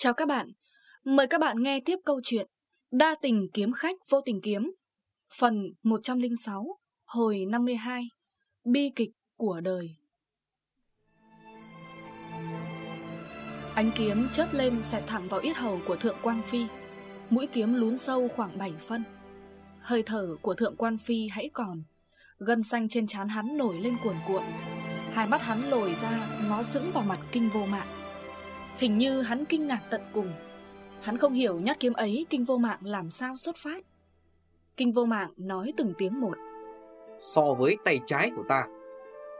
Chào các bạn, mời các bạn nghe tiếp câu chuyện Đa tình kiếm khách vô tình kiếm Phần 106, hồi 52 Bi kịch của đời. Ánh kiếm chớp lên xẹt thẳng vào yết hầu của Thượng Quan Phi Mũi kiếm lún sâu khoảng 7 phân. Hơi thở của Thượng Quan Phi hãy còn Gân xanh trên trán hắn nổi lên cuồn cuộn. Hai mắt hắn lồi ra Ngó sững vào mặt kinh vô mạng. Hình như hắn kinh ngạc tận cùng. Hắn không hiểu nhát kiếm ấy Kinh vô mạng làm sao xuất phát. Kinh vô mạng nói từng tiếng một. So với tay trái của ta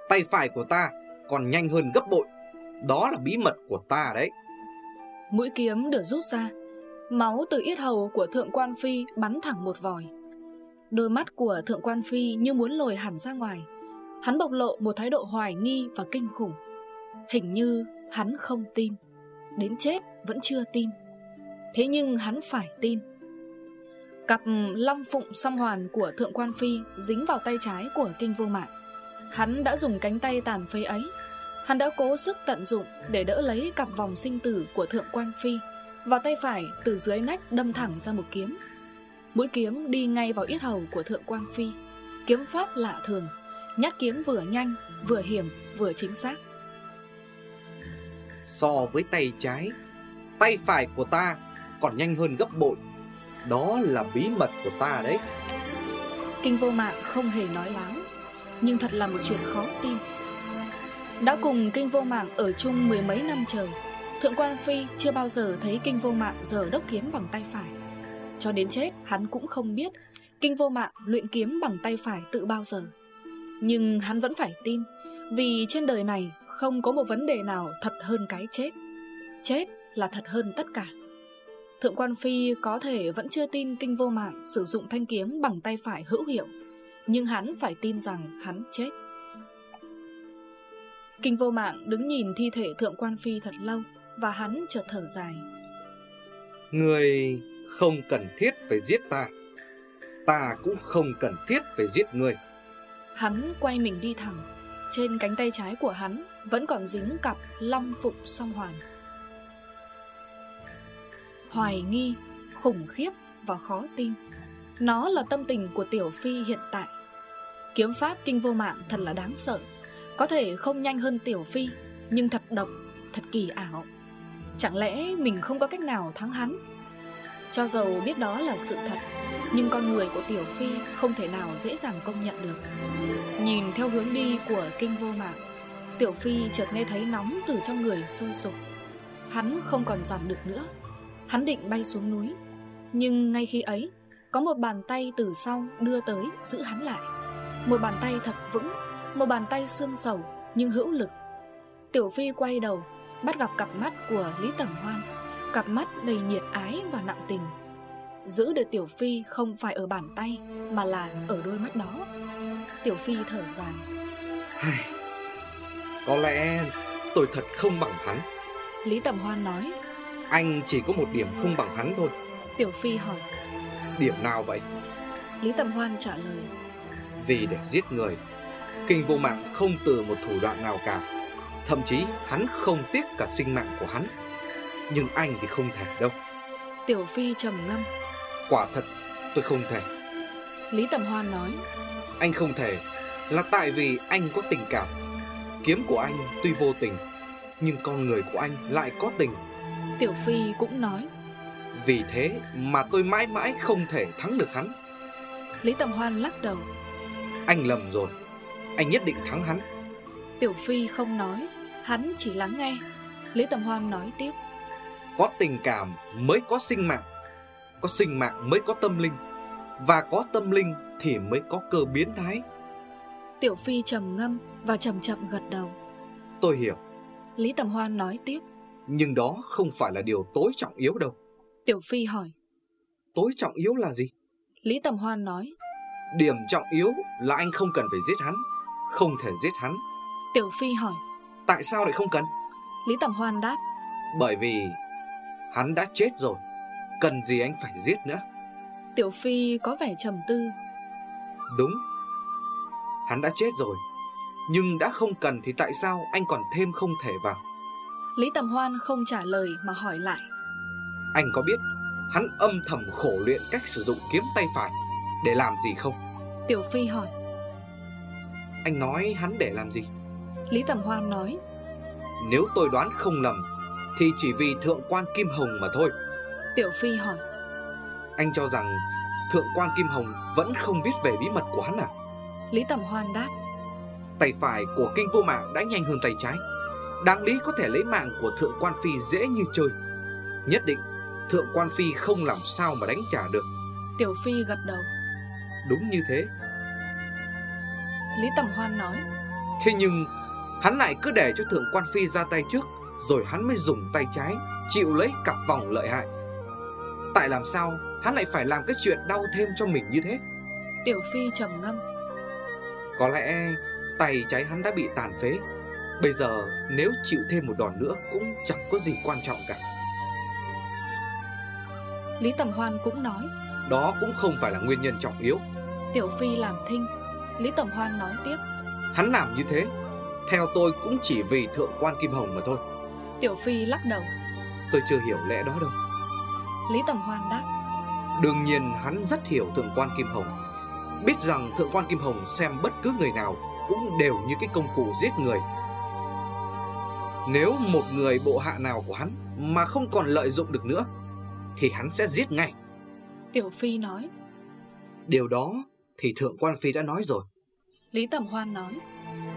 Tay phải của ta còn nhanh hơn gấp bội. Đó là bí mật của ta đấy. Mũi kiếm được rút ra. Máu từ yết hầu của Thượng Quan Phi bắn thẳng một vòi. Đôi mắt của Thượng Quan Phi như muốn lồi hẳn ra ngoài. Hắn bộc lộ một thái độ hoài nghi và kinh khủng. Hình như hắn không tin Đến chết vẫn chưa tin. Thế nhưng hắn phải tin. Cặp long phụng song hoàn của Thượng Quan Phi Dính vào tay trái của Kinh Vô Mạng. Hắn đã dùng cánh tay tàn phế ấy. Hắn đã cố sức tận dụng Để đỡ lấy cặp vòng sinh tử của Thượng Quan Phi Và tay phải từ dưới nách đâm thẳng ra một kiếm. Mũi kiếm đi ngay vào yết hầu của Thượng Quan Phi. Kiếm pháp lạ thường Nhát kiếm vừa nhanh, vừa hiểm, vừa chính xác. So với tay trái. Tay phải của ta còn nhanh hơn gấp bội. Đó là bí mật của ta đấy. Kinh vô mạng không hề nói láo, Nhưng thật là một chuyện khó tin. Đã cùng kinh vô mạng ở chung mười mấy năm trời, Thượng quan Phi chưa bao giờ thấy kinh vô mạng giờ đốc kiếm bằng tay phải. Cho đến chết, hắn cũng không biết Kinh vô mạng luyện kiếm bằng tay phải tự bao giờ. Nhưng hắn vẫn phải tin, Vì trên đời này không có một vấn đề nào thật hơn cái chết. Chết là thật hơn tất cả. Thượng quan Phi có thể vẫn chưa tin kinh vô mạng sử dụng thanh kiếm bằng tay phải hữu hiệu Nhưng hắn phải tin rằng hắn chết. Kinh vô mạng đứng nhìn thi thể thượng quan Phi thật lâu Và hắn chợt thở dài. Người không cần thiết phải giết ta. Ta cũng không cần thiết phải giết người. Hắn quay mình đi thẳng Trên cánh tay trái của hắn vẫn còn dính cặp long phụng song hoàn. Hoài nghi, khủng khiếp và khó tin. Nó là tâm tình của Tiểu Phi hiện tại. Kiếm pháp kinh vô mạng thật là đáng sợ. Có thể không nhanh hơn Tiểu Phi Nhưng thật độc, thật kỳ ảo. Chẳng lẽ mình không có cách nào thắng hắn? Cho dầu biết đó là sự thật Nhưng con người của Tiểu Phi không thể nào dễ dàng công nhận được. Nhìn theo hướng đi của kinh vô mạng Tiểu Phi chợt nghe thấy nóng từ trong người sôi sục. Hắn không còn giảm được nữa. Hắn định bay xuống núi. Nhưng ngay khi ấy, Có một bàn tay từ sau đưa tới giữ hắn lại. Một bàn tay thật vững, Một bàn tay xương sầu, nhưng hữu lực. Tiểu Phi quay đầu, Bắt gặp cặp mắt của Lý Tẩm Hoan. Cặp mắt đầy nhiệt ái và nặng tình. Giữ được Tiểu Phi không phải ở bàn tay, Mà là ở đôi mắt đó. Tiểu Phi thở dài. Có lẽ tôi thật không bằng hắn. Lý Tẩm Hoan nói. Anh chỉ có một điểm không bằng hắn thôi. Tiểu Phi hỏi. Điểm nào vậy? Lý Tẩm Hoan trả lời. Vì để giết người Kinh vô mạng không từ một thủ đoạn nào cả. Thậm chí hắn không tiếc cả sinh mạng của hắn. Nhưng anh thì không thể đâu. Tiểu Phi trầm ngâm. Quả thật tôi không thể. Lý Tẩm Hoan nói. Anh không thể Là tại vì anh có tình cảm Kiếm của anh tuy vô tình Nhưng con người của anh lại có tình. Tiểu Phi cũng nói Vì thế mà tôi mãi mãi không thể thắng được hắn. Lý Tầm Hoan lắc đầu. Anh lầm rồi. Anh nhất định thắng hắn. Tiểu Phi không nói Hắn chỉ lắng nghe. Lý Tầm Hoan nói tiếp. Có tình cảm mới có sinh mạng Có sinh mạng mới có tâm linh Và có tâm linh thì mới có cơ biến thái Tiểu Phi trầm ngâm và chậm chậm gật đầu. Tôi hiểu. Lý Tầm Hoan nói tiếp. Nhưng đó không phải là điều tối trọng yếu đâu. Tiểu Phi hỏi. Tối trọng yếu là gì? Lý Tầm Hoan nói. Điểm trọng yếu là anh không cần phải giết hắn. Không thể giết hắn. Tiểu Phi hỏi. Tại sao lại không cần? Lý Tầm Hoan đáp. Bởi vì hắn đã chết rồi. Cần gì anh phải giết nữa? Tiểu Phi có vẻ trầm tư. Đúng Hắn đã chết rồi. Nhưng đã không cần thì tại sao anh còn thêm không thể vào? Lý Tầm Hoan không trả lời mà hỏi lại. Anh có biết hắn âm thầm khổ luyện cách sử dụng kiếm tay phải để làm gì không? Tiểu Phi hỏi. Anh nói hắn để làm gì? Lý Tầm Hoan nói. Nếu tôi đoán không lầm Thì chỉ vì thượng quan Kim Hồng mà thôi. Tiểu Phi hỏi. Anh cho rằng thượng quan Kim Hồng vẫn không biết về bí mật của hắn à? Lý Tầm Hoan đáp. Tay phải của kinh vô mạng đã nhanh hơn tay trái. Đáng lý có thể lấy mạng của thượng quan phi dễ như chơi. Nhất định thượng quan phi không làm sao mà đánh trả được. Tiểu Phi gật đầu. Đúng như thế. Lý Tầm Hoan nói. Thế nhưng hắn lại cứ để cho thượng quan phi ra tay trước Rồi hắn mới dùng tay trái Chịu lấy cặp vòng lợi hại. Tại làm sao hắn lại phải làm cái chuyện đau thêm cho mình như thế? Tiểu Phi trầm ngâm Có lẽ tay trái hắn đã bị tàn phế. Bây giờ nếu chịu thêm một đòn nữa Cũng chẳng có gì quan trọng cả. Lý Tầm Hoan cũng nói. Đó cũng không phải là nguyên nhân trọng yếu. Tiểu Phi làm thinh. Lý Tầm Hoan nói tiếp. Hắn làm như thế Theo tôi cũng chỉ vì thượng quan Kim Hồng mà thôi. Tiểu Phi lắc đầu. Tôi chưa hiểu lẽ đó đâu. Lý Tầm Hoan đáp. Đương nhiên hắn rất hiểu thượng quan Kim Hồng Biết rằng thượng quan Kim Hồng xem bất cứ người nào Cũng đều như cái công cụ giết người. Nếu một người bộ hạ nào của hắn Mà không còn lợi dụng được nữa Thì hắn sẽ giết ngay. Tiểu Phi nói. Điều đó thì thượng quan Phi đã nói rồi. Lý Tầm Hoan nói.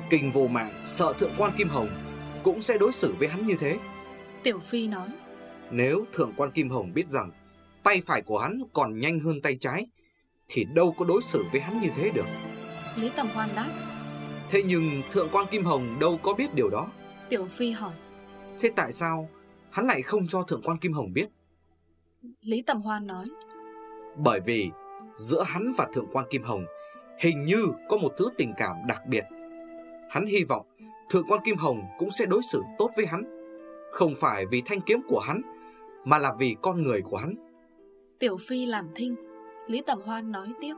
Kinh vô mạng sợ thượng quan Kim Hồng Cũng sẽ đối xử với hắn như thế. Tiểu Phi nói. Nếu thượng quan Kim Hồng biết rằng Tay phải của hắn còn nhanh hơn tay trái Thì đâu có đối xử với hắn như thế được. Lý Tầm Hoan đáp. Thế nhưng thượng quan Kim Hồng đâu có biết điều đó. Tiểu Phi hỏi. Thế tại sao hắn lại không cho thượng quan Kim Hồng biết? Lý Tầm Hoan nói. Bởi vì giữa hắn và thượng quan Kim Hồng Hình như có một thứ tình cảm đặc biệt. Hắn hy vọng thượng quan Kim Hồng cũng sẽ đối xử tốt với hắn. Không phải vì thanh kiếm của hắn Mà là vì con người của hắn. Tiểu Phi làm thinh Lý Tầm Hoan nói tiếp.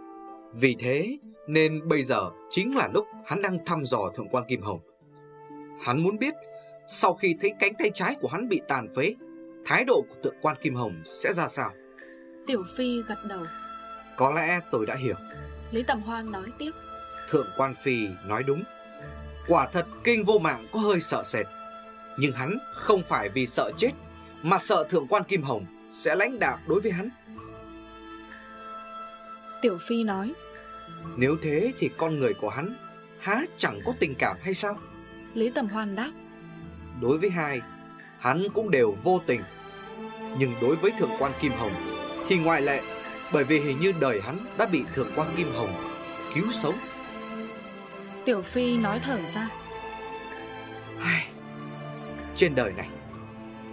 Vì thế nên bây giờ chính là lúc hắn đang thăm dò thượng quan Kim Hồng. Hắn muốn biết Sau khi thấy cánh tay trái của hắn bị tàn phế Thái độ của thượng quan Kim Hồng sẽ ra sao? Tiểu Phi gật đầu. Có lẽ tôi đã hiểu. Lý Tầm Hoan nói tiếp. Thượng quan Phi nói đúng. Quả thật kinh vô mạng có hơi sợ sệt. Nhưng hắn không phải vì sợ chết Mà sợ thượng quan Kim Hồng Sẽ lãnh đạo đối với hắn Tiểu Phi nói. Nếu thế thì con người của hắn Há chẳng có tình cảm hay sao? Lý Tầm Hoan đáp. Đối với hai Hắn cũng đều vô tình. Nhưng đối với thượng quan Kim Hồng Thì ngoại lệ Bởi vì hình như đời hắn đã bị thượng quan Kim Hồng Cứu sống. Tiểu Phi nói thở ra. Ai... Trên đời này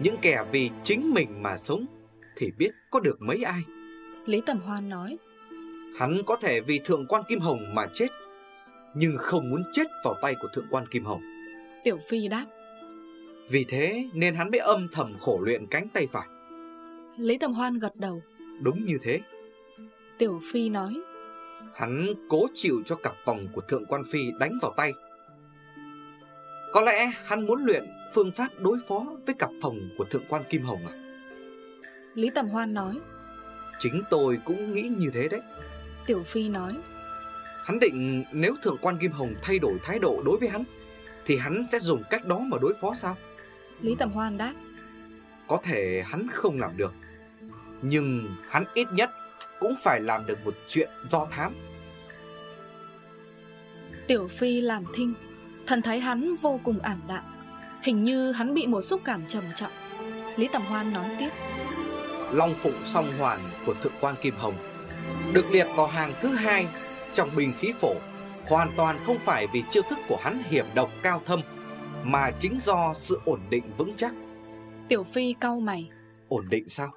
Những kẻ vì chính mình mà sống Thì biết có được mấy ai? Lý Tầm Hoan nói Hắn có thể vì thượng quan Kim Hồng mà chết Nhưng không muốn chết vào tay của thượng quan Kim Hồng. Tiểu Phi đáp. Vì thế nên hắn mới âm thầm khổ luyện cánh tay phải. Lý Tầm Hoan gật đầu. Đúng như thế. Tiểu Phi nói. Hắn cố chịu cho cặp vòng của thượng quan phi đánh vào tay. Có lẽ hắn muốn luyện phương pháp đối phó với cặp phòng của thượng quan Kim Hồng à? Lý Tầm Hoan nói. Chính tôi cũng nghĩ như thế đấy Tiểu Phi nói. Hắn định nếu thượng quan Kim Hồng thay đổi thái độ đối với hắn Thì hắn sẽ dùng cách đó mà đối phó sao? Lý Tầm Hoan đáp. Có thể hắn không làm được Nhưng hắn ít nhất cũng phải làm được một chuyện do thám. Tiểu Phi làm thinh Thần thấy hắn vô cùng ảm đạm Hình như hắn bị một xúc cảm trầm trọng. Lý Tầm Hoan nói tiếp. Long phụng song hoàn của thượng quan Kim Hồng Được liệt vào hàng thứ hai trong bình khí phổ Hoàn toàn không phải vì chiêu thức của hắn hiểm độc cao thâm Mà chính do sự ổn định vững chắc. Tiểu Phi cau mày. Ổn định sao?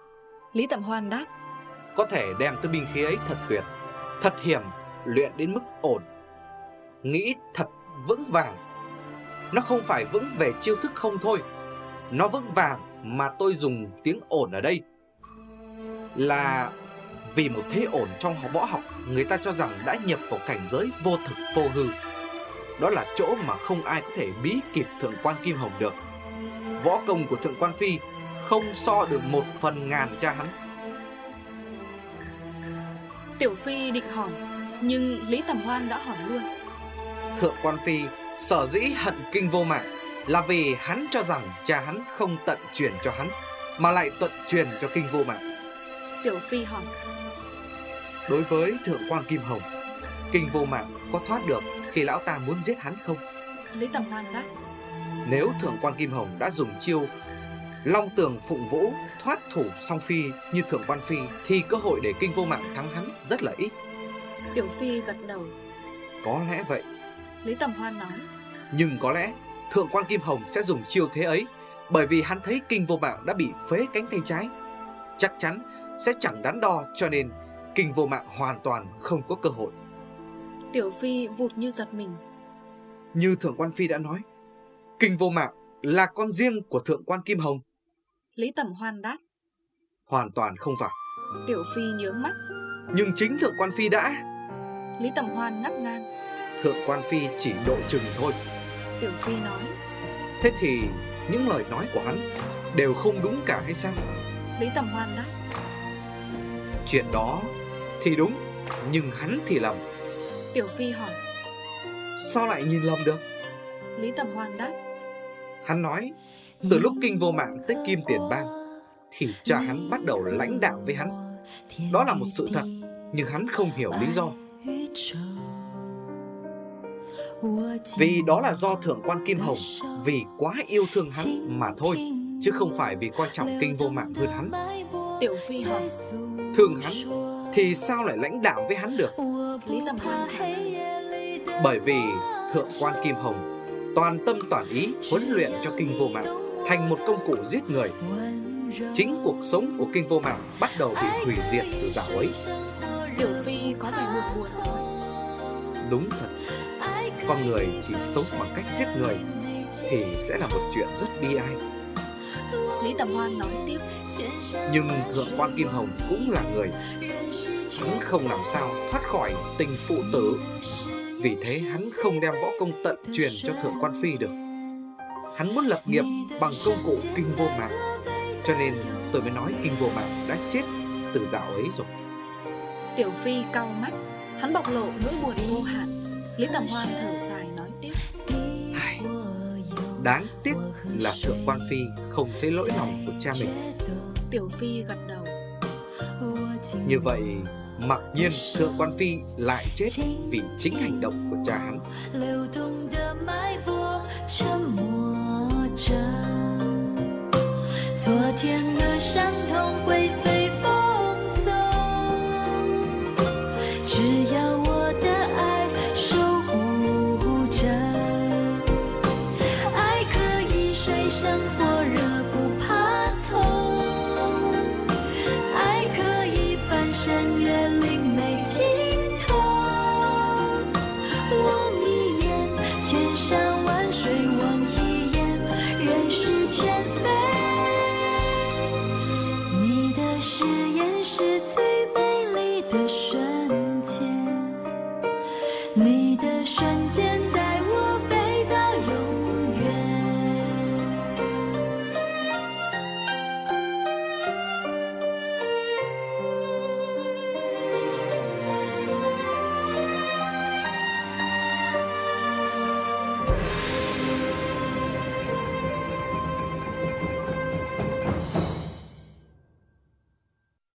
Lý Tầm Hoan đáp. Có thể đem thứ binh khí ấy thật tuyệt Thật hiểm Luyện đến mức ổn. Nghĩ thật vững vàng. Nó không phải vững về chiêu thức không thôi. Nó vững vàng mà tôi dùng tiếng ổn ở đây. Là vì một thế ổn trong võ học Người ta cho rằng đã nhập vào cảnh giới vô thực vô hư. Đó là chỗ mà không ai có thể bí kịp Thượng quan Kim Hồng được. Võ công của Thượng quan Phi Không so được một phần ngàn cha hắn. Tiểu Phi định hỏi Nhưng Lý Tầm Hoan đã hỏi luôn. Thượng quan phi sở dĩ hận kinh vô mạng Là vì hắn cho rằng cha hắn không tận truyền cho hắn Mà lại tận truyền cho kinh vô mạng. Tiểu Phi hỏi Đối với thượng quan Kim Hồng Kinh vô mạng có thoát được khi lão ta muốn giết hắn không? Lý Tầm Hoan đáp. Nếu thượng quan Kim Hồng đã dùng chiêu Long tường phụng vũ thoát thủ song phi như thượng quan phi Thì cơ hội để kinh vô mạng thắng hắn rất là ít. Tiểu Phi gật đầu. Có lẽ vậy. Lý Tầm Hoan nói. Nhưng có lẽ thượng quan Kim Hồng sẽ dùng chiêu thế ấy Bởi vì hắn thấy kinh vô mạng đã bị phế cánh tay trái. Chắc chắn sẽ chẳng đắn đo cho nên kinh vô mạng hoàn toàn không có cơ hội. Tiểu Phi vụt như giật mình. Như Thượng quan Phi đã nói Kinh vô mạng là con riêng của Thượng quan Kim Hồng. Lý Tầm Hoan đáp. Hoàn toàn không phải. Tiểu Phi nhớ mắt. Nhưng chính Thượng quan Phi đã. Lý Tầm Hoan ngắp ngang. Thượng quan Phi chỉ độ chừng thôi. Tiểu Phi nói. Thế thì những lời nói của hắn Đều không đúng cả hay sao? Lý Tầm Hoan đáp. Chuyện đó thì đúng Nhưng hắn thì lầm. Tiểu Phi hỏi. Sao lại nhìn lầm được? Lý Tầm Hoan đáp. Hắn nói Từ lúc kinh vô mạng tới kim tiền bang Thì cha hắn bắt đầu lãnh đạo với hắn. Đó là một sự thật Nhưng hắn không hiểu lý do. Vì đó là do thượng quan Kim Hồng Vì quá yêu thương hắn mà thôi Chứ không phải vì quan trọng kinh vô mạng hơn hắn. Tiểu Phi hỏi. Thương hắn thì sao lại lãnh đạo với hắn được? Lý tâm Hoan Bởi vì thượng quan Kim Hồng Toàn tâm toàn ý huấn luyện cho kinh vô mạng Thành một công cụ giết người. Chính cuộc sống của kinh vô mạng Bắt đầu bị hủy diệt từ dạo ấy. Tiểu Phi có vẻ buồn buồn Đúng thật, Con người chỉ sống bằng cách giết người Thì sẽ là một chuyện rất bi ai. Lý Tầm Hoan nói tiếp Nhưng Thượng quan Kim Hồng cũng là người Hắn không làm sao thoát khỏi tình phụ tử. Vì thế hắn không đem võ công tận truyền cho Thượng quan Phi được. Hắn muốn lập nghiệp bằng công cụ kinh vô mạng Cho nên tôi mới nói kinh vô mạng đã chết từ dạo ấy rồi. Tiểu Phi cau mắt Hắn bộc lộ nỗi buồn vô hạn Lý Tầm Hoan thở dài nói tiếp. Đáng tiếc là Thượng quan Phi không thấy lỗi lòng của cha mình. Tiểu Phi gật đầu. Như vậy Mặc nhiên thượng quan phi lại chết vì chính hành động của cha hắn. 你的瞬间